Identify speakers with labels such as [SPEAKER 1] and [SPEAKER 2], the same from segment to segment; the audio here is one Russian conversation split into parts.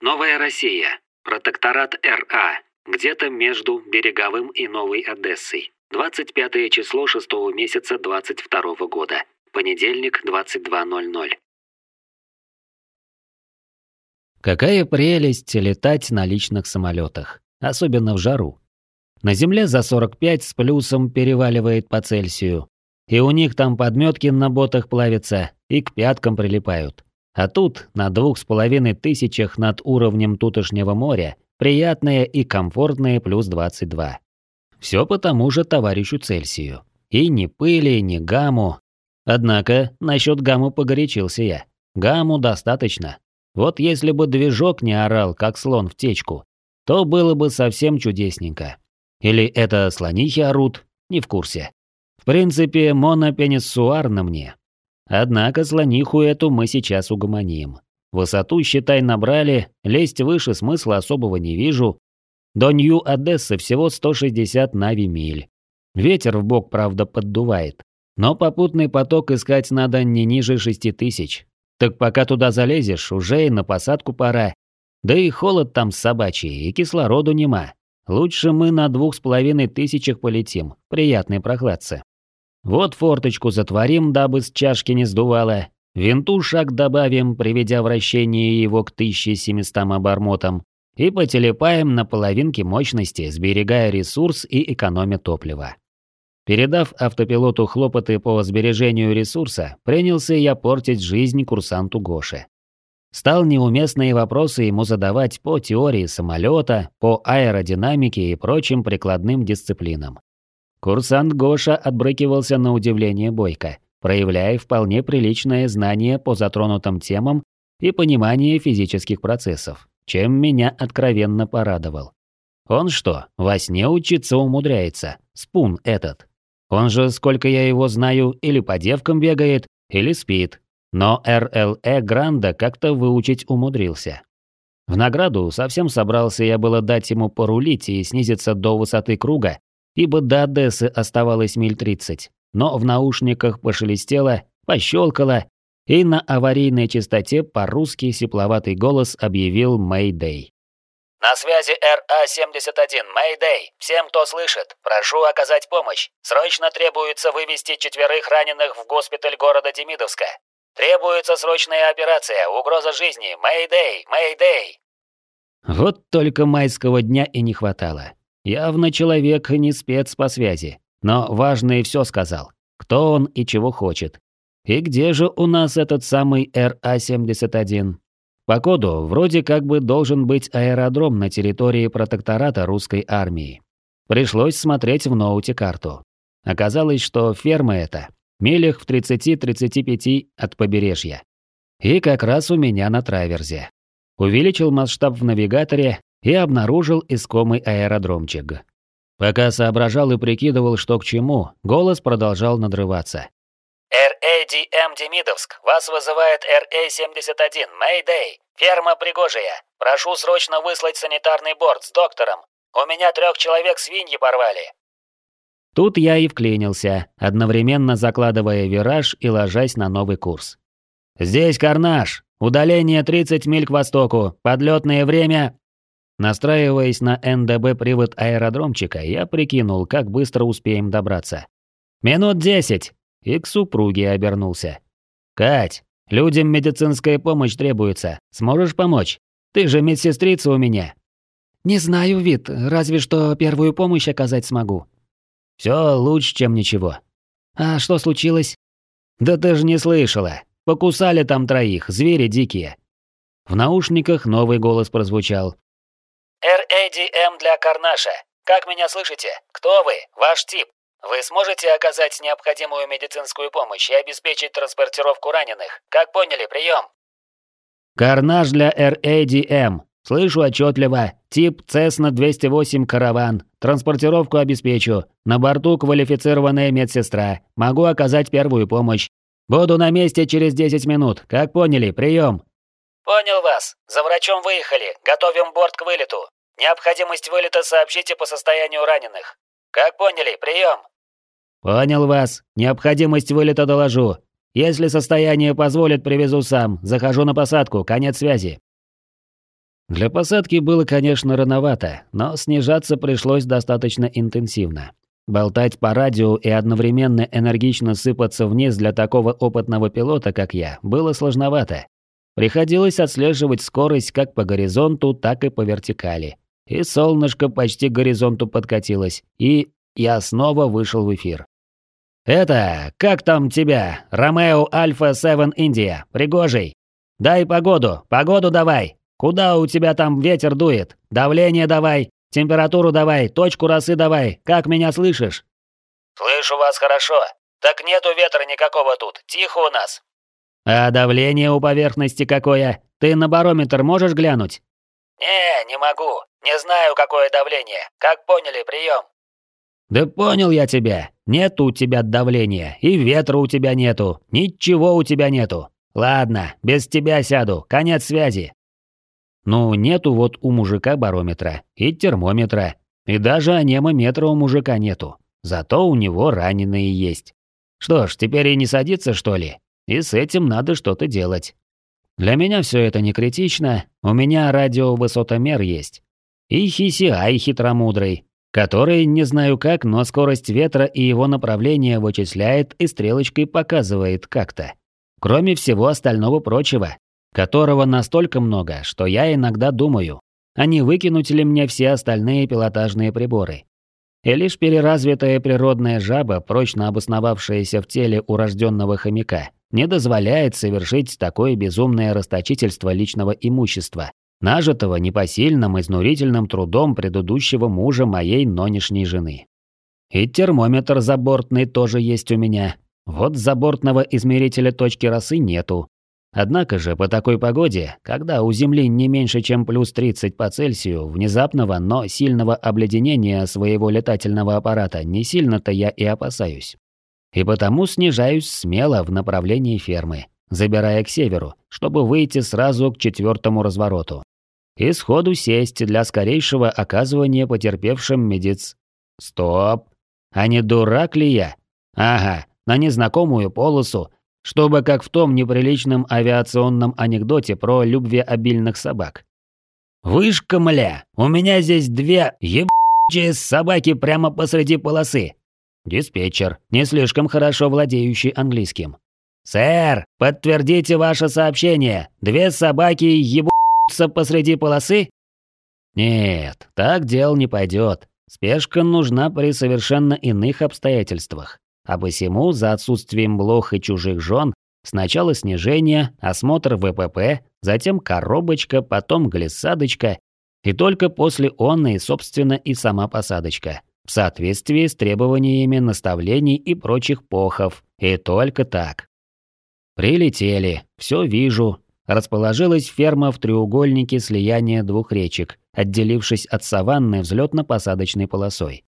[SPEAKER 1] Новая Россия. Протекторат РА. Где-то между Береговым и Новой Одессой. 25 число 6 месяца 22 года. Понедельник, 22.00.
[SPEAKER 2] Какая прелесть летать на личных самолетах, особенно в жару. На Земле за 45 с плюсом переваливает по Цельсию. И у них там подметки на ботах плавятся и к пяткам прилипают. А тут, на двух с половиной тысячах над уровнем тутошнего моря, приятное и комфортное плюс 22. Все по тому же товарищу Цельсию. И ни пыли, ни гамму. Однако, насчет гамму погорячился я. Гамму достаточно. Вот если бы движок не орал, как слон в течку, то было бы совсем чудесненько. Или это слонихи орут, не в курсе. В принципе, монопениссуар на мне. Однако слониху эту мы сейчас угомоним. Высоту, считай, набрали, лезть выше смысла особого не вижу. До Нью-Одессы всего 160 нави-миль. Ветер в бок, правда, поддувает. Но попутный поток искать надо не ниже 6000. Так пока туда залезешь, уже и на посадку пора. Да и холод там собачий, и кислороду нема. Лучше мы на двух с половиной тысячах полетим, приятной прохладце. Вот форточку затворим, дабы с чашки не сдувало. Винту шаг добавим, приведя вращение его к 1700 обормотам. И потелепаем на половинке мощности, сберегая ресурс и экономя топливо. Передав автопилоту хлопоты по сбережению ресурса, принялся я портить жизнь курсанту Гоше. Стал неуместные вопросы ему задавать по теории самолета, по аэродинамике и прочим прикладным дисциплинам. Курсант Гоша отбрыкивался на удивление бойко, проявляя вполне приличное знание по затронутым темам и понимание физических процессов, чем меня откровенно порадовал. Он что, во сне учиться умудряется? Спун этот. Он же, сколько я его знаю, или по девкам бегает, или спит, но РЛЭ Гранда как-то выучить умудрился. В награду совсем собрался я было дать ему порулить и снизиться до высоты круга, ибо до Одессы оставалось миль 30, но в наушниках пошелестело, пощелкало, и на аварийной частоте по-русски сепловатый голос объявил «Мэйдэй».
[SPEAKER 3] «На связи РА-71, Мэйдэй. Всем, кто слышит, прошу оказать помощь. Срочно требуется вывести четверых раненых в госпиталь города Демидовска. Требуется срочная операция. Угроза жизни. Мэйдэй! Мэйдэй!»
[SPEAKER 2] Вот только майского дня и не хватало. Явно человек не спец по связи. Но важное все сказал. Кто он и чего хочет. И где же у нас этот самый РА-71? По коду вроде как бы должен быть аэродром на территории протектората русской армии. Пришлось смотреть в ноуте карту. Оказалось, что ферма эта милях в 30-35 от побережья. И как раз у меня на траверзе. Увеличил масштаб в навигаторе и обнаружил искомый аэродромчик. Пока соображал и прикидывал, что к чему, голос продолжал надрываться.
[SPEAKER 3] «РАДМ Демидовск, вас вызывает РА-71, Мэйдэй, ферма Пригожия. Прошу срочно выслать санитарный борт с доктором. У меня трех человек свиньи порвали».
[SPEAKER 2] Тут я и вклинился, одновременно закладывая вираж и ложась на новый курс. «Здесь Карнаж! Удаление 30 миль к востоку, подлетное время...» Настраиваясь на НДБ привод аэродромчика, я прикинул, как быстро успеем добраться. «Минут десять!» И к супруге обернулся. «Кать, людям медицинская помощь требуется. Сможешь помочь? Ты же медсестрица у меня».
[SPEAKER 4] «Не знаю, вид, разве что первую помощь оказать смогу»,
[SPEAKER 2] все лучше, чем ничего.
[SPEAKER 4] А что случилось?
[SPEAKER 2] Да ты же не слышала. Покусали там троих, звери дикие. В наушниках новый голос прозвучал.
[SPEAKER 3] «РАДМ для Карнаша. Как меня слышите? Кто вы? Ваш тип? Вы сможете оказать необходимую медицинскую помощь и обеспечить транспортировку раненых? Как поняли, прием?»
[SPEAKER 2] «Карнаж для РАДМ. Слышу отчетливо. Тип Цесна 208 караван. Транспортировку обеспечу. На борту квалифицированная медсестра. Могу оказать первую помощь. Буду на месте через 10 минут. Как поняли? Прием.
[SPEAKER 3] Понял вас. За врачом выехали. Готовим борт к вылету. Необходимость вылета сообщите по состоянию раненых. Как поняли? Прием.
[SPEAKER 2] Понял вас. Необходимость вылета доложу. Если состояние позволит, привезу сам. Захожу на посадку. Конец связи. Для посадки было, конечно, рановато, но снижаться пришлось достаточно интенсивно. Болтать по радио и одновременно энергично сыпаться вниз для такого опытного пилота, как я, было сложновато. Приходилось отслеживать скорость как по горизонту, так и по вертикали. И солнышко почти к горизонту подкатилось, и я снова вышел в эфир. «Это, как там тебя? Ромео Альфа 7 Индия, пригожий? Дай погоду, погоду давай. Куда у тебя там ветер дует? Давление давай, температуру давай, точку росы давай. Как меня слышишь?»
[SPEAKER 3] «Слышу вас хорошо. Так нету ветра никакого тут, тихо у нас».
[SPEAKER 2] «А давление у поверхности какое? Ты на барометр можешь глянуть?»
[SPEAKER 3] «Не, не могу. Не знаю, какое давление. Как поняли, прием».
[SPEAKER 2] «Да понял я тебя. Нету у тебя давления, и ветра у тебя нету, ничего у тебя нету. Ладно, без тебя сяду, конец связи». Ну, нету вот у мужика барометра и термометра, и даже анемометра у мужика нету. Зато у него раненые есть. Что ж, теперь и не садиться, что ли? И с этим надо что-то делать. Для меня все это не критично, у меня радиовысотомер есть. И Хисиай хитромудрый, который, не знаю как, но скорость ветра и его направление вычисляет и стрелочкой показывает как-то. Кроме всего остального прочего, которого настолько много, что я иногда думаю, а не выкинуть ли мне все остальные пилотажные приборы. И лишь переразвитая природная жаба, прочно обосновавшаяся в теле урожденного хомяка, не дозволяет совершить такое безумное расточительство личного имущества, нажитого непосильным изнурительным трудом предыдущего мужа моей нынешней жены. И термометр забортный тоже есть у меня. Вот забортного измерителя точки росы нету. Однако же по такой погоде, когда у Земли не меньше, чем плюс 30 по Цельсию, внезапного, но сильного обледенения своего летательного аппарата не сильно-то я и опасаюсь и потому снижаюсь смело в направлении фермы, забирая к северу, чтобы выйти сразу к четвертому развороту. И сходу сесть для скорейшего оказывания потерпевшим медиц. Стоп! А не дурак ли я? Ага, на незнакомую полосу, чтобы как в том неприличном авиационном анекдоте про любвеобильных собак. «Вышка, мля, у меня здесь две ебучие собаки прямо посреди полосы, Диспетчер, не слишком хорошо владеющий английским. «Сэр, подтвердите ваше сообщение. Две собаки ебутся посреди полосы?» «Нет, так дел не пойдет. Спешка нужна при совершенно иных обстоятельствах. А посему, за отсутствием блох и чужих жен, сначала снижение, осмотр ВПП, затем коробочка, потом глиссадочка, и только после онной, собственно, и сама посадочка в соответствии с требованиями наставлений и прочих похов, и только так. Прилетели, все вижу. Расположилась ферма в треугольнике слияния двух речек, отделившись от саванны взлетно-посадочной полосой.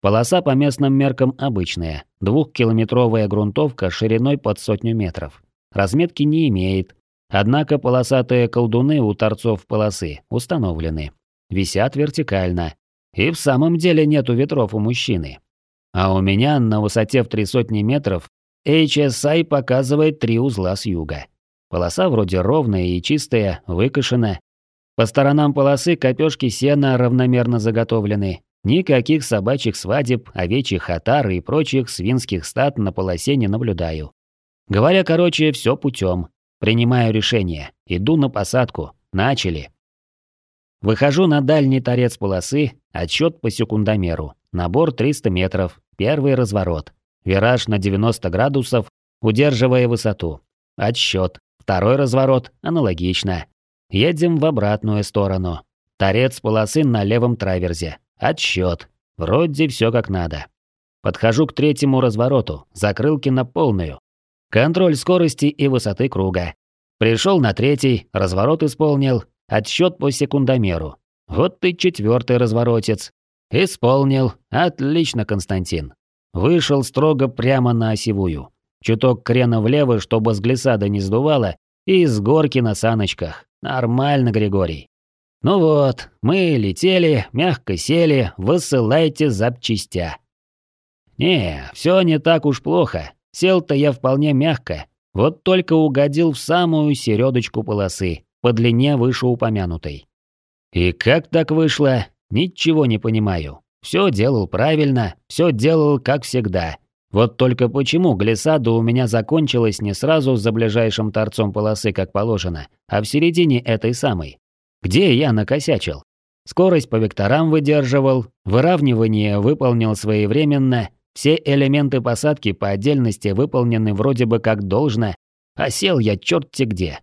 [SPEAKER 2] Полоса по местным меркам обычная, двухкилометровая грунтовка шириной под сотню метров. Разметки не имеет, однако полосатые колдуны у торцов полосы установлены. Висят вертикально, и в самом деле нету ветров у мужчины. А у меня на высоте в три сотни метров HSI показывает три узла с юга. Полоса вроде ровная и чистая, выкошена. По сторонам полосы копёшки сена равномерно заготовлены. Никаких собачьих свадеб, овечьих отар и прочих свинских стад на полосе не наблюдаю. Говоря короче, все путем. Принимаю решение. Иду на посадку. Начали. Выхожу на дальний торец полосы, отсчет по секундомеру. Набор 300 метров, первый разворот. Вираж на 90 градусов, удерживая высоту. Отсчет. Второй разворот, аналогично. Едем в обратную сторону. Торец полосы на левом траверзе. Отсчет. Вроде все как надо. Подхожу к третьему развороту, закрылки на полную. Контроль скорости и высоты круга. Пришел на третий, разворот исполнил, Отсчет по секундомеру. Вот ты четвертый разворотец. Исполнил. Отлично, Константин. Вышел строго прямо на осевую. Чуток крена влево, чтобы с глиссада не сдувало, и с горки на саночках. Нормально, Григорий. Ну вот, мы летели, мягко сели, высылайте запчастя. Не, все не так уж плохо. Сел-то я вполне мягко. Вот только угодил в самую середочку полосы по длине вышеупомянутой. И как так вышло, ничего не понимаю. Все делал правильно, все делал как всегда. Вот только почему глиссада у меня закончилась не сразу за ближайшим торцом полосы, как положено, а в середине этой самой? Где я накосячил? Скорость по векторам выдерживал, выравнивание выполнил своевременно, все элементы посадки по отдельности выполнены вроде бы как должно, а сел я черт-те где.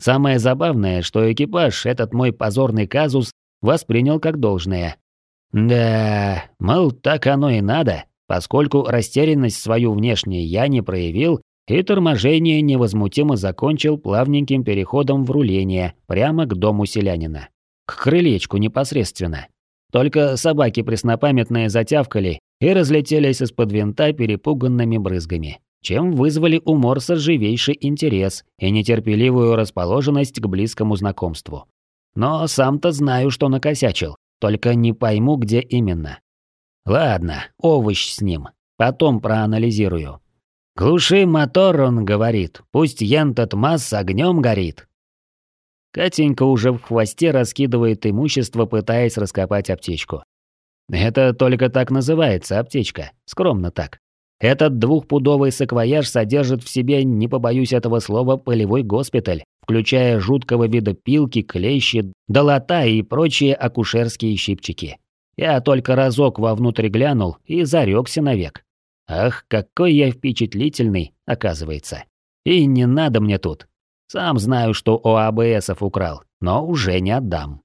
[SPEAKER 2] Самое забавное, что экипаж этот мой позорный казус воспринял как должное. Да, мол, так оно и надо, поскольку растерянность свою внешне я не проявил, и торможение невозмутимо закончил плавненьким переходом в руление прямо к дому селянина. К крылечку непосредственно. Только собаки преснопамятные затявкали и разлетелись из-под винта перепуганными брызгами, чем вызвали у Морса живейший интерес и нетерпеливую расположенность к близкому знакомству. Но сам-то знаю, что накосячил, только не пойму, где именно. Ладно, овощ с ним, потом проанализирую. «Глуши мотор», он говорит, «пусть ентот масс огнем горит». Катенька уже в хвосте раскидывает имущество, пытаясь раскопать аптечку. Это только так называется аптечка, скромно так. Этот двухпудовый саквояж содержит в себе, не побоюсь этого слова, полевой госпиталь, включая жуткого вида пилки, клещи, долота и прочие акушерские щипчики. Я только разок вовнутрь глянул и зарекся навек. Ах, какой я впечатлительный, оказывается. И не надо мне тут. Сам знаю, что у АБСов украл, но уже не отдам.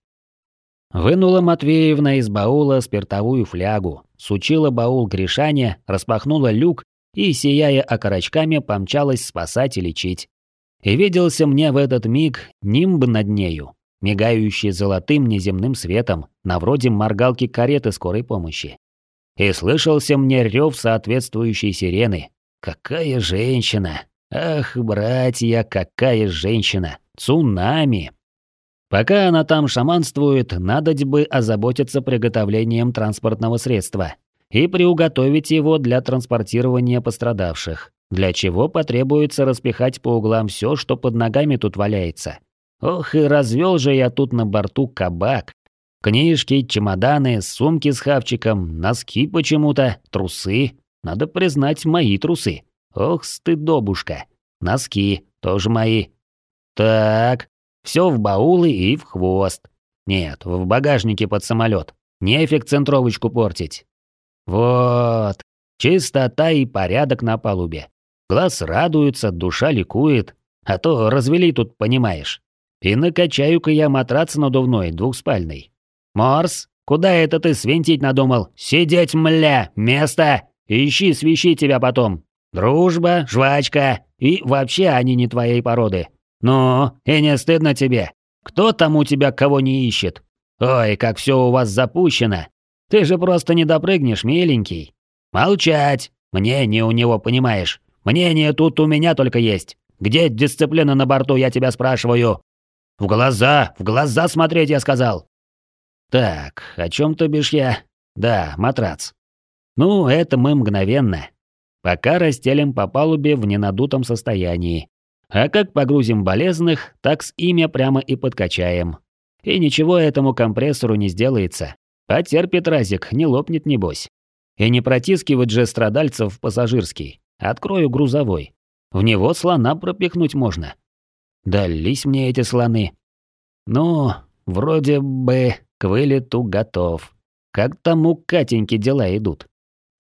[SPEAKER 2] Вынула Матвеевна из баула спиртовую флягу, сучила баул Гришане, распахнула люк и, сияя окорочками, помчалась спасать и лечить. И виделся мне в этот миг нимб над нею, мигающий золотым неземным светом, на вроде моргалки кареты скорой помощи. И слышался мне рев соответствующей сирены. Какая женщина! Ах, братья, какая женщина! Цунами! Пока она там шаманствует, надо бы озаботиться приготовлением транспортного средства и приуготовить его для транспортирования пострадавших, для чего потребуется распихать по углам все, что под ногами тут валяется. Ох, и развел же я тут на борту кабак. Книжки, чемоданы, сумки с хавчиком, носки почему-то, трусы. Надо признать, мои трусы. Ох, стыдобушка. Носки, тоже мои. Так, все в баулы и в хвост. Нет, в багажнике под самолет. Нефиг центровочку портить. Вот. Чистота и порядок на палубе. Глаз радуется, душа ликует. А то развели тут, понимаешь. И накачаю-ка я матрац надувной, двухспальный. Морс, куда это ты свинтить надумал? Сидеть, мля, место! Ищи, свищи тебя потом. Дружба, жвачка, и вообще они не твоей породы. Ну, и не стыдно тебе? Кто там у тебя кого не ищет? Ой, как все у вас запущено. Ты же просто не допрыгнешь, миленький. Молчать. Мнение у него, понимаешь? Мнение тут у меня только есть. Где дисциплина на борту, я тебя спрашиваю? В глаза, в глаза смотреть, я сказал. Так, о чем то бишь я? Да, матрац. Ну, это мы мгновенно. Пока расстелим по палубе в ненадутом состоянии. А как погрузим болезных, так с имя прямо и подкачаем. И ничего этому компрессору не сделается. Потерпит разик, не лопнет небось. И не протискивать же страдальцев в пассажирский. Открою грузовой. В него слона пропихнуть можно. Дались мне эти слоны. Ну, вроде бы к вылету готов. Как там у Катеньки дела идут?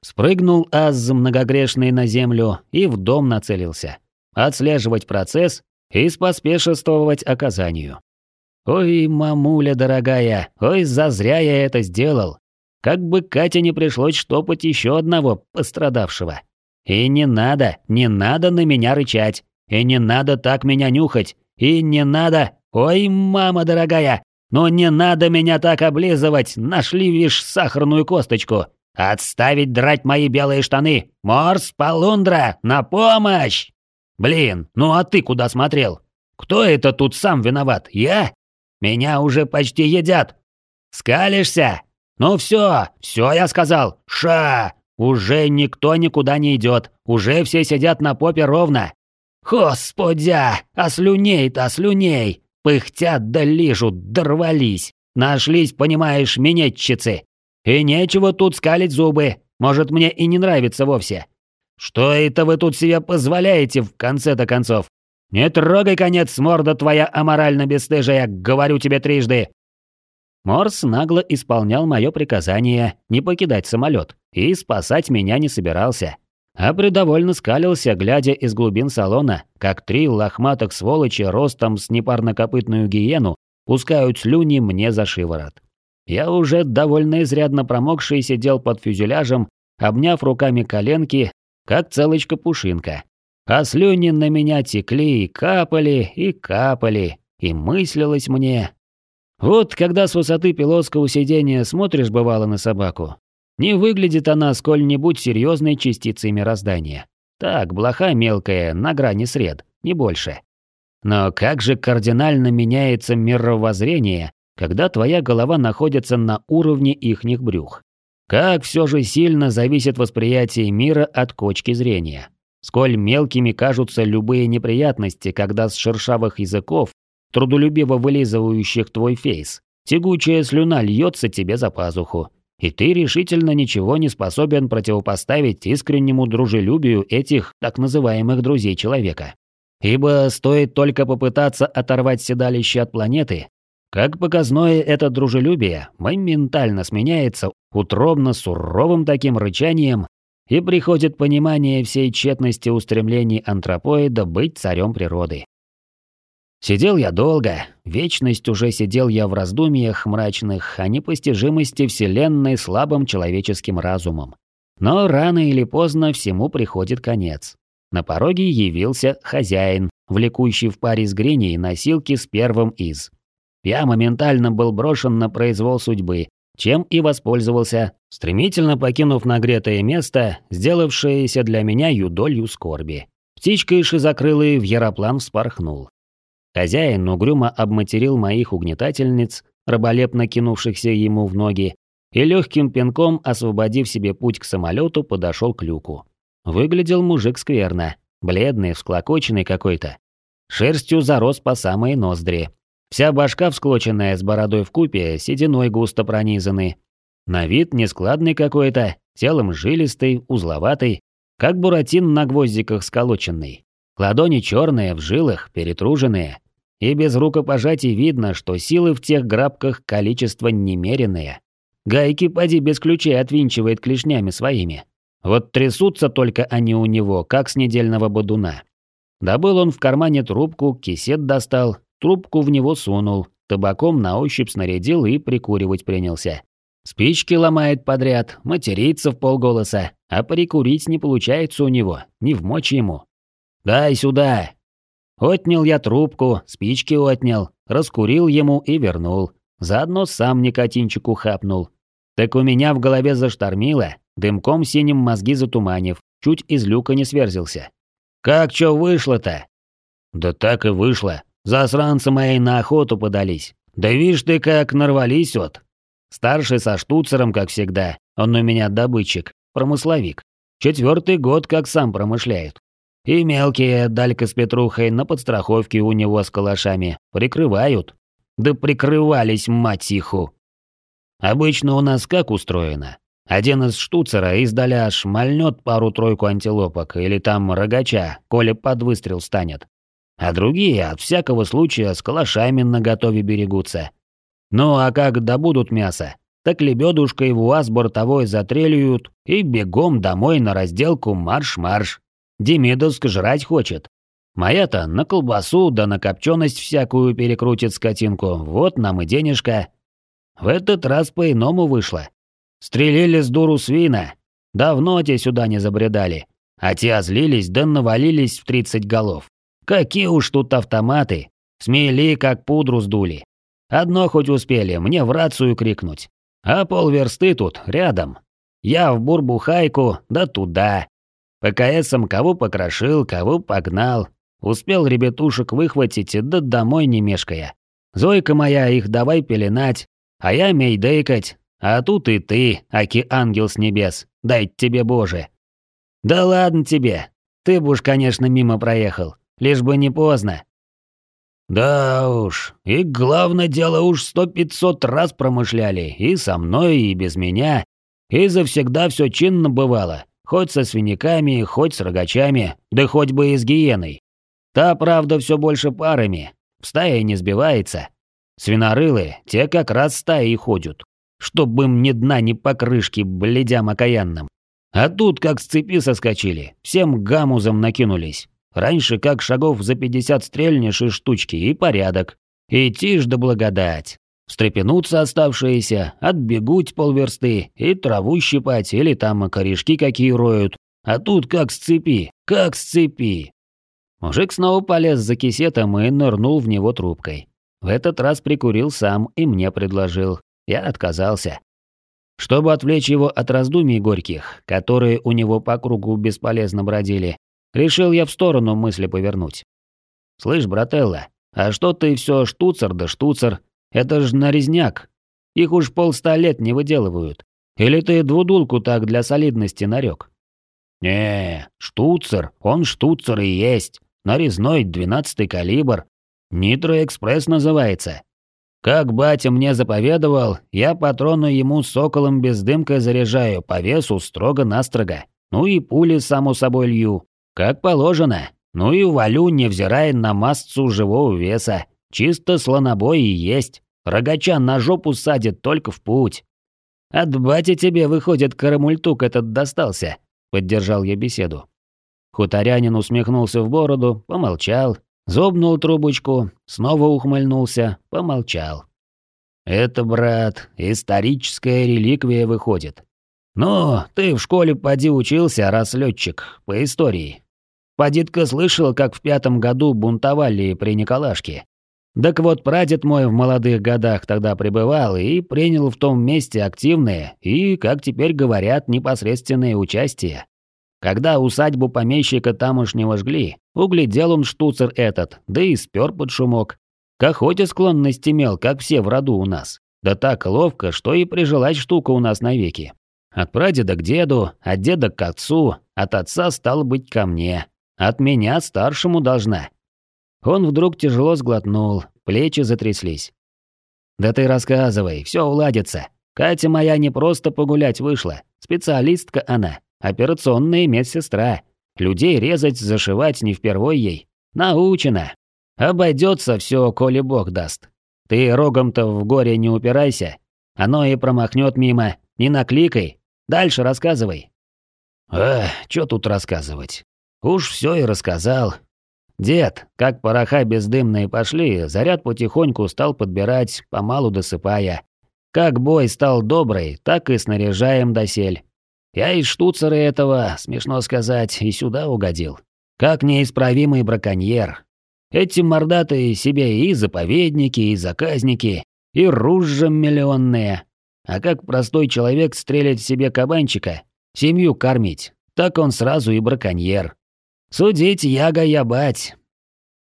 [SPEAKER 2] Спрыгнул аз многогрешный на землю и в дом нацелился. Отслеживать процесс и споспешествовать оказанию. Ой, мамуля дорогая, ой, зазря я это сделал. Как бы Кате не пришлось штопать еще одного пострадавшего. И не надо, не надо на меня рычать. И не надо так меня нюхать. И не надо... Ой, мама дорогая, но не надо меня так облизывать, нашли вишь сахарную косточку. «Отставить драть мои белые штаны! Морс, полундра, на помощь!» «Блин, ну а ты куда смотрел? Кто это тут сам виноват? Я? Меня уже почти едят!» «Скалишься? Ну все, все я сказал! Ша! Уже никто никуда не идет, уже все сидят на попе ровно!» «Господя! А слюней-то, слюней! Пыхтят да лижут, дорвались! Нашлись, понимаешь, минетчицы. И нечего тут скалить зубы. Может, мне и не нравится вовсе. Что это вы тут себе позволяете в конце-то концов? Не трогай конец, морда твоя аморально бесстыжая, говорю тебе трижды. Морс нагло исполнял мое приказание не покидать самолет и спасать меня не собирался. А придовольно скалился, глядя из глубин салона, как три лохматых сволочи ростом с непарнокопытную гиену пускают слюни мне за шиворот. Я уже довольно изрядно промокший сидел под фюзеляжем, обняв руками коленки, как целочка-пушинка. А слюни на меня текли и капали, и капали, и мыслилось мне. Вот когда с высоты пилотского сидения смотришь бывало на собаку, не выглядит она сколь-нибудь серьезной частицей мироздания. Так, блоха мелкая, на грани сред, не больше. Но как же кардинально меняется мировоззрение, когда твоя голова находится на уровне ихних брюх. Как все же сильно зависит восприятие мира от кочки зрения. Сколь мелкими кажутся любые неприятности, когда с шершавых языков, трудолюбиво вылизывающих твой фейс, тягучая слюна льется тебе за пазуху, и ты решительно ничего не способен противопоставить искреннему дружелюбию этих так называемых друзей человека. Ибо стоит только попытаться оторвать седалище от планеты, как показное это дружелюбие моментально сменяется утробно-суровым таким рычанием, и приходит понимание всей тщетности устремлений антропоида быть царем природы. Сидел я долго, вечность уже сидел я в раздумьях мрачных о непостижимости Вселенной слабым человеческим разумом. Но рано или поздно всему приходит конец. На пороге явился хозяин, влекущий в паре с Гриней носилки с первым из. Я моментально был брошен на произвол судьбы, чем и воспользовался, стремительно покинув нагретое место, сделавшееся для меня юдолью скорби. Птичкой шизокрылый в яроплан вспорхнул. Хозяин угрюмо обматерил моих угнетательниц, раболепно кинувшихся ему в ноги, и легким пинком, освободив себе путь к самолету, подошел к люку. Выглядел мужик скверно, бледный, всклокоченный какой-то. Шерстью зарос по самые ноздри. Вся башка всклоченная с бородой в купе, сединой густо пронизаны. На вид нескладный какой-то, телом жилистый, узловатый, как буратин на гвоздиках сколоченный. Ладони черные, в жилах, перетруженные, и без рукопожатий видно, что силы в тех грабках количество немеренное. Гайки поди без ключей отвинчивает клешнями своими. Вот трясутся только они у него, как с недельного бодуна. Добыл он в кармане трубку, кисет достал, трубку в него сунул, табаком на ощупь снарядил и прикуривать принялся. Спички ломает подряд, матерится в полголоса, а прикурить не получается у него, не в мочь ему. «Дай сюда!» Отнял я трубку, спички отнял, раскурил ему и вернул. Заодно сам никотинчику хапнул. Так у меня в голове заштормило, дымком синим мозги затуманив, чуть из люка не сверзился. «Как чё вышло-то?» «Да так и вышло. Засранцы мои на охоту подались. Да видишь ты, как нарвались от. Старший со штуцером, как всегда. Он у меня добытчик, промысловик. Четвертый год как сам промышляет. И мелкие Далька с Петрухой на подстраховке у него с калашами прикрывают. Да прикрывались, мать иху. Обычно у нас как устроено? Один из штуцера издаля шмальнет пару-тройку антилопок или там рогача, коли под выстрел станет. А другие от всякого случая с калашами наготове берегутся. Ну а как добудут мясо, так лебедушкой в УАЗ бортовой затрелюют и бегом домой на разделку марш-марш. Демидовск жрать хочет. Моя-то на колбасу да на копченость всякую перекрутит скотинку, вот нам и денежка. В этот раз по-иному вышло. Стрелили с дуру свина. Давно те сюда не забредали. А те озлились да навалились в тридцать голов. Какие уж тут автоматы. Смели, как пудру сдули. Одно хоть успели, мне в рацию крикнуть. А полверсты тут, рядом. Я в бурбухайку, да туда. ПКСом кого покрошил, кого погнал. Успел ребятушек выхватить, да домой не мешкая. Зойка моя их давай пеленать, а я мейдейкать. А тут и ты, аки ангел с небес, дай тебе Боже. Да ладно тебе, ты б уж, конечно, мимо проехал, лишь бы не поздно. Да уж, и главное дело уж сто пятьсот раз промышляли, и со мной, и без меня, и завсегда все чинно бывало, хоть со свиняками, хоть с рогачами, да хоть бы и с гиеной. Та, правда, все больше парами, в стае не сбивается. Свинорылы, те как раз стаи ходят, чтобы им ни дна, ни покрышки, бледям окаянным. А тут как с цепи соскочили, всем гамузом накинулись. Раньше как шагов за пятьдесят стрельнешь и штучки, и порядок. И тишь да благодать. Встрепенутся оставшиеся, отбегуть полверсты, и траву щипать, или там корешки какие роют. А тут как с цепи, как с цепи. Мужик снова полез за кисетом и нырнул в него трубкой. В этот раз прикурил сам и мне предложил. Я отказался. Чтобы отвлечь его от раздумий горьких, которые у него по кругу бесполезно бродили, решил я в сторону мысли повернуть. «Слышь, брателла, а что ты все штуцер да штуцер? Это ж нарезняк. Их уж полста лет не выделывают. Или ты двудулку так для солидности нарек?» «Не, штуцер, он штуцер и есть. Нарезной, двенадцатый калибр. Нитроэкспресс называется. Как батя мне заповедовал, я патроны ему соколом без дымка заряжаю по весу строго-настрого. Ну и пули, само собой, лью. Как положено. Ну и валю, невзирая на массу живого веса. Чисто слонобой и есть. Рогача на жопу садит только в путь. От бати тебе, выходит, карамультук этот достался, поддержал я беседу. Хуторянин усмехнулся в бороду, помолчал, Зобнул трубочку, снова ухмыльнулся, помолчал. «Это, брат, историческая реликвия выходит. Ну, ты в школе поди учился, раз летчик, по истории. Подитка слышал, как в пятом году бунтовали при Николашке. Так вот, прадед мой в молодых годах тогда пребывал и принял в том месте активное и, как теперь говорят, непосредственное участие. Когда усадьбу помещика тамошнего жгли, углядел он штуцер этот, да и спер под шумок. К охоте склонность имел, как все в роду у нас. Да так ловко, что и прижилась штука у нас навеки. От прадеда к деду, от деда к отцу, от отца стал быть ко мне. От меня старшему должна. Он вдруг тяжело сглотнул, плечи затряслись. «Да ты рассказывай, все уладится. Катя моя не просто погулять вышла, специалистка она, Операционная медсестра. Людей резать, зашивать не впервой ей. Научена. Обойдется все, коли бог даст. Ты рогом-то в горе не упирайся. Оно и промахнет мимо. Не накликай. Дальше рассказывай. Эх, что тут рассказывать? Уж все и рассказал. Дед, как пороха бездымные пошли, заряд потихоньку стал подбирать, помалу досыпая. Как бой стал добрый, так и снаряжаем досель. Я из штуцера этого, смешно сказать, и сюда угодил. Как неисправимый браконьер. Эти мордатые себе и заповедники, и заказники, и ружья миллионные. А как простой человек стрелять себе кабанчика, семью кормить, так он сразу и браконьер. Судить яга я бать.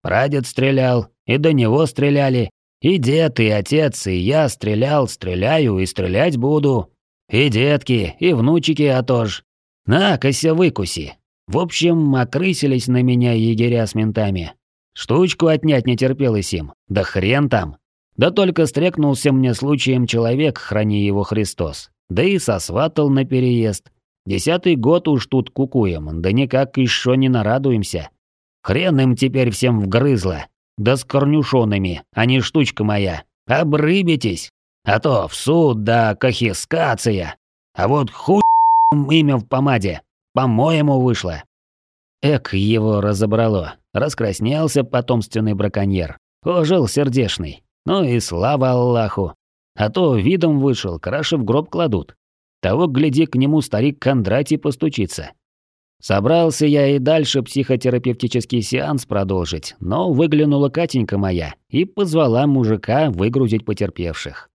[SPEAKER 2] Прадед стрелял, и до него стреляли, и дед, и отец, и я стрелял, стреляю и стрелять буду. И детки, и внучики, а тоже. На-кася выкуси. В общем, окрысились на меня егеря с ментами. Штучку отнять не терпелось им. Да хрен там. Да только стрекнулся мне случаем человек, храни его Христос. Да и сосватал на переезд. Десятый год уж тут кукуем, да никак еще не нарадуемся. Хрен им теперь всем вгрызло. Да с корнюшонами, а не штучка моя. Обрыбитесь. А то в суд да кахискация. А вот хуй имя в помаде. По-моему, вышло. Эк, его разобрало. Раскраснелся потомственный браконьер. Ожил сердешный. Ну и слава Аллаху. А то видом вышел, краши в гроб кладут. Того, гляди, к нему старик Кондратий постучится. Собрался я и дальше психотерапевтический сеанс продолжить, но выглянула Катенька моя и позвала мужика выгрузить потерпевших.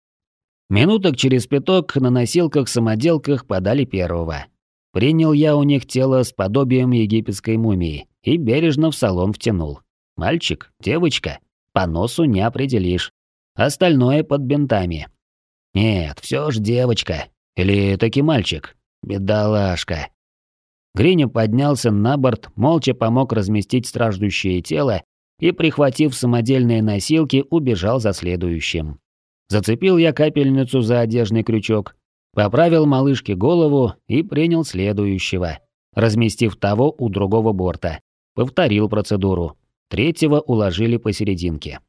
[SPEAKER 2] Минуток через пяток на носилках-самоделках подали первого. Принял я у них тело с подобием египетской мумии и бережно в салон втянул. Мальчик, девочка, по носу не определишь. Остальное под бинтами. Нет, все ж девочка. Или таки мальчик. Бедолашка. Гриня поднялся на борт, молча помог разместить страждущее тело и, прихватив самодельные носилки, убежал за следующим. Зацепил я капельницу за одежный крючок, поправил малышке голову и принял следующего, разместив того у другого борта. Повторил процедуру. Третьего уложили посерединке.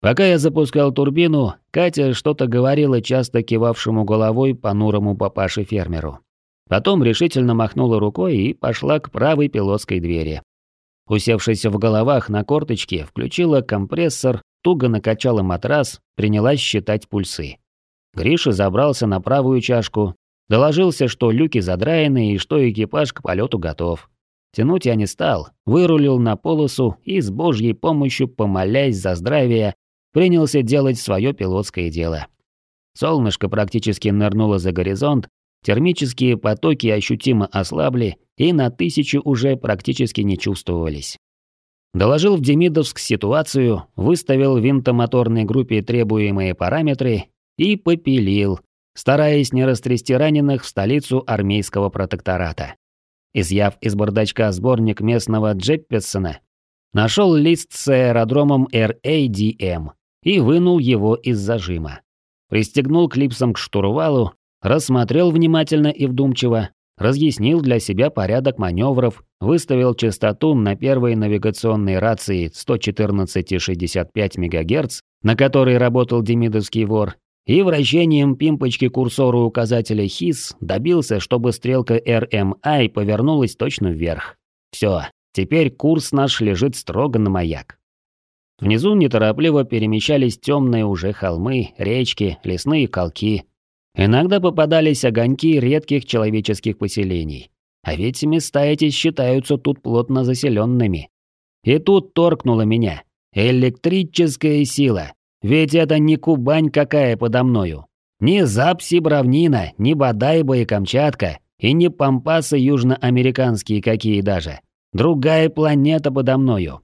[SPEAKER 2] Пока я запускал турбину, Катя что-то говорила часто кивавшему головой понурому папаше-фермеру. Потом решительно махнула рукой и пошла к правой пилотской двери. Усевшись в головах на корточке, включила компрессор, туго накачала матрас, принялась считать пульсы. Гриша забрался на правую чашку, доложился, что люки задраены и что экипаж к полету готов. Тянуть я не стал, вырулил на полосу и с божьей помощью, помолясь за здравие, принялся делать свое пилотское дело. Солнышко практически нырнуло за горизонт, термические потоки ощутимо ослабли, и на тысячу уже практически не чувствовались. Доложил в Демидовск ситуацию, выставил винтомоторной группе требуемые параметры и попилил, стараясь не растрясти раненых в столицу армейского протектората. Изъяв из бардачка сборник местного Джеппесона, нашел лист с аэродромом RADM и вынул его из зажима. Пристегнул клипсом к штурвалу, рассмотрел внимательно и вдумчиво, разъяснил для себя порядок маневров, выставил частоту на первой навигационной рации 114,65 МГц, на которой работал демидовский вор, и вращением пимпочки курсора указателя ХИС добился, чтобы стрелка RMI повернулась точно вверх. Все, теперь курс наш лежит строго на маяк. Внизу неторопливо перемещались темные уже холмы, речки, лесные колки, Иногда попадались огоньки редких человеческих поселений. А ведь места эти считаются тут плотно заселенными. И тут торкнуло меня. Электрическая сила. Ведь это не Кубань какая подо мною. Не Запси Бравнина, не Бадайба и Камчатка, и не Пампасы южноамериканские какие даже. Другая планета подо мною.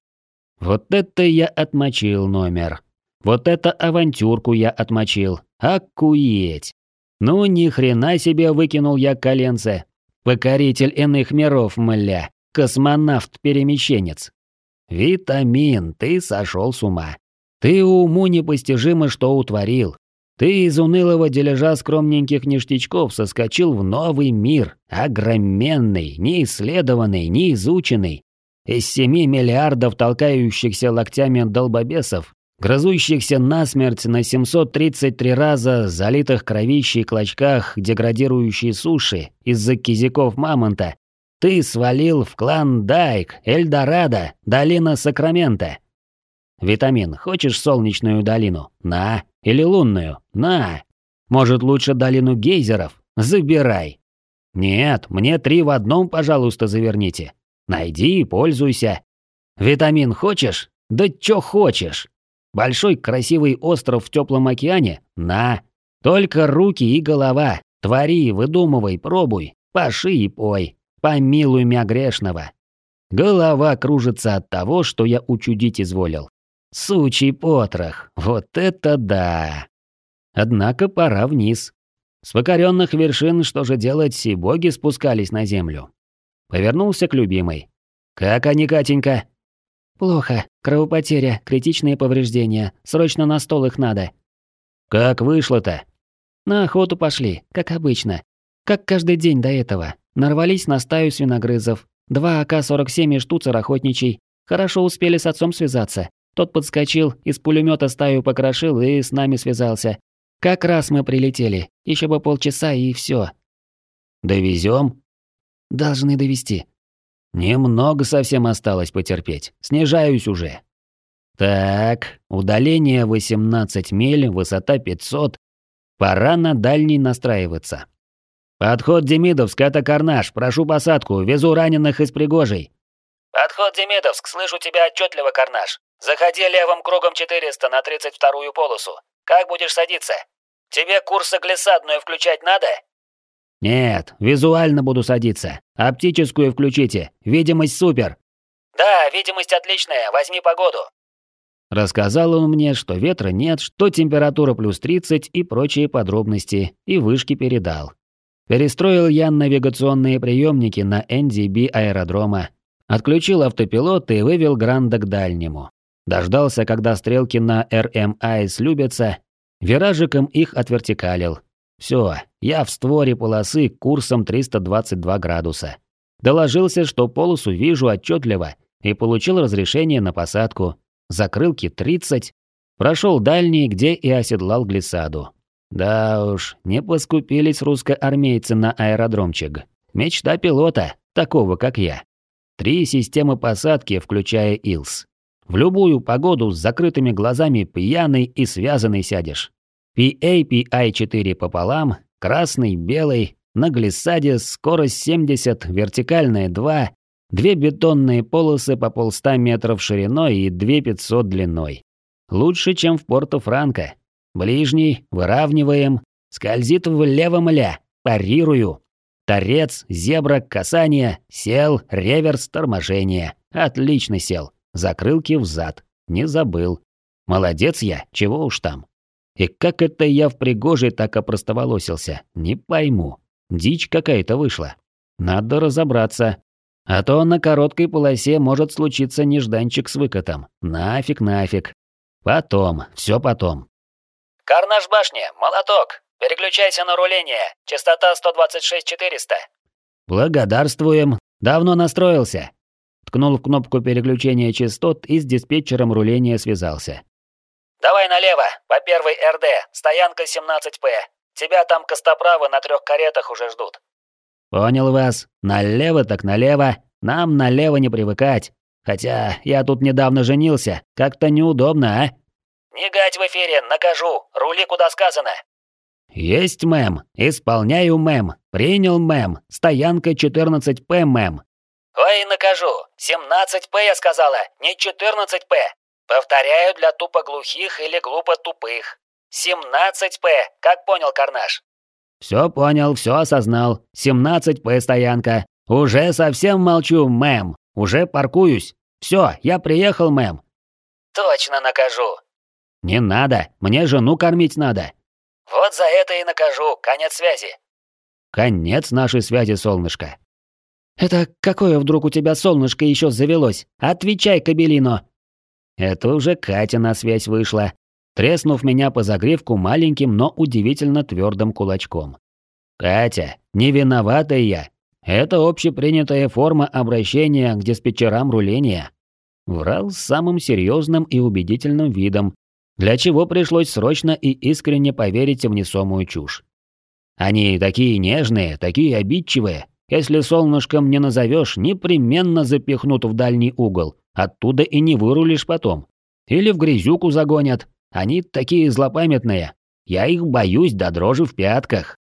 [SPEAKER 2] Вот это я отмочил номер. Вот это авантюрку я отмочил. Акуеть. Ну, ни хрена себе выкинул я коленце. Покоритель иных миров, мля. Космонавт-перемещенец. Витамин, ты сошел с ума. Ты уму непостижимо, что утворил. Ты из унылого дележа скромненьких ништячков соскочил в новый мир, огроменный, неисследованный, неизученный. Из семи миллиардов толкающихся локтями долбобесов грызущихся насмерть на 733 раза, залитых кровищей клочках деградирующей суши из-за кизиков мамонта, ты свалил в клан Дайк, Эльдорадо, долина Сакрамента. Витамин, хочешь солнечную долину? На. Или лунную? На. Может, лучше долину гейзеров? Забирай. Нет, мне три в одном, пожалуйста, заверните. Найди и пользуйся. Витамин хочешь? Да чё хочешь. Большой красивый остров в теплом океане? На! Только руки и голова. Твори, выдумывай, пробуй. Паши и пой. Помилуй мя грешного. Голова кружится от того, что я учудить изволил. Сучий потрох, вот это да! Однако пора вниз. С покоренных вершин что же делать, и боги спускались на землю. Повернулся к любимой. «Как они, Катенька?»
[SPEAKER 4] «Плохо. Кровопотеря, критичные повреждения. Срочно на стол их надо».
[SPEAKER 2] «Как вышло-то?»
[SPEAKER 4] «На охоту пошли, как обычно. Как каждый день до этого. Нарвались на стаю свиногрызов. Два АК-47 и штуцер охотничий. Хорошо успели с отцом связаться. Тот подскочил, из пулемета стаю покрошил и с нами связался. Как раз мы прилетели. Еще бы полчаса и все.
[SPEAKER 2] Довезем?
[SPEAKER 4] Должны довести.
[SPEAKER 2] Немного совсем осталось потерпеть. Снижаюсь уже. Так, удаление 18 миль, высота 500. Пора на дальний настраиваться. Подход Демидовск, это Карнаш. Прошу посадку, везу раненых из Пригожей.
[SPEAKER 3] Подход Демидовск, слышу тебя отчетливо, Карнаш. Заходи левым кругом 400 на 32-ю полосу. Как будешь садиться? Тебе курсы глиссадную включать надо?
[SPEAKER 2] «Нет, визуально буду садиться. Оптическую включите. Видимость супер».
[SPEAKER 3] «Да, видимость отличная. Возьми погоду».
[SPEAKER 2] Рассказал он мне, что ветра нет, что температура плюс 30 и прочие подробности, и вышки передал. Перестроил я навигационные приемники на NDB аэродрома, отключил автопилот и вывел Гранда к дальнему. дождался, когда стрелки на РМА слюбятся, виражиком их отвертикалил. Все, я в створе полосы курсом 322 градуса. Доложился, что полосу вижу отчетливо и получил разрешение на посадку. Закрылки 30. Прошел дальний, где и оседлал глиссаду. Да уж, не поскупились русско-армейцы на аэродромчик. Мечта пилота, такого как я. Три системы посадки, включая Илс. В любую погоду с закрытыми глазами пьяный и связанный сядешь. PA-PI-4 пополам, красный, белый, на глиссаде скорость 70, вертикальная 2, две бетонные полосы по полста метров шириной и две 500 длиной. Лучше, чем в Порто-Франко. Ближний, выравниваем, скользит влево мля, парирую. Торец, зебра, касание, сел, реверс, торможение. Отлично сел. Закрылки взад. Не забыл. Молодец я, чего уж там. И как это я в пригожей так опростоволосился, не пойму. Дичь какая-то вышла. Надо разобраться. А то на короткой полосе может случиться нежданчик с выкатом. Нафиг, нафиг. Потом, все потом.
[SPEAKER 3] «Карнаж башни, молоток! Переключайся на руление, частота 126-400».
[SPEAKER 2] «Благодарствуем. Давно настроился». Ткнул в кнопку переключения частот и с диспетчером руления связался.
[SPEAKER 3] «Давай налево, по первой РД, стоянка 17П. Тебя там костоправы на трех каретах уже ждут».
[SPEAKER 2] «Понял вас. Налево так налево. Нам налево не привыкать. Хотя я тут недавно женился. Как-то неудобно, а?»
[SPEAKER 3] «Не гадь в эфире, накажу. Рули куда сказано».
[SPEAKER 2] «Есть, мэм. Исполняю, мэм. Принял, мэм. Стоянка 14П, мэм».
[SPEAKER 3] «Ой, накажу. 17П я сказала, не 14П. Повторяю для тупоглухих или глупо тупых. 17П, как понял, Карнаж?»
[SPEAKER 2] «Все понял, все осознал. 17П стоянка. Уже совсем молчу, мэм. Уже паркуюсь. Все, я приехал, мэм».
[SPEAKER 3] «Точно накажу.
[SPEAKER 2] «Не надо, мне жену кормить надо».
[SPEAKER 3] «Вот за это и накажу, конец связи».
[SPEAKER 2] «Конец нашей связи, солнышко».
[SPEAKER 4] «Это какое вдруг у тебя солнышко еще завелось? Отвечай, Кабелино!»
[SPEAKER 2] Это уже Катя на связь вышла, треснув меня по загревку маленьким, но удивительно твердым кулачком. «Катя, не виновата я. Это общепринятая форма обращения к диспетчерам руления». Врал с самым серьезным и убедительным видом, для чего пришлось срочно и искренне поверить в несомую чушь. Они такие нежные, такие обидчивые, если солнышком не назовешь, непременно запихнут в дальний угол, оттуда и не вырулишь потом. Или в грязюку загонят, они такие злопамятные, я их боюсь до дрожи в пятках.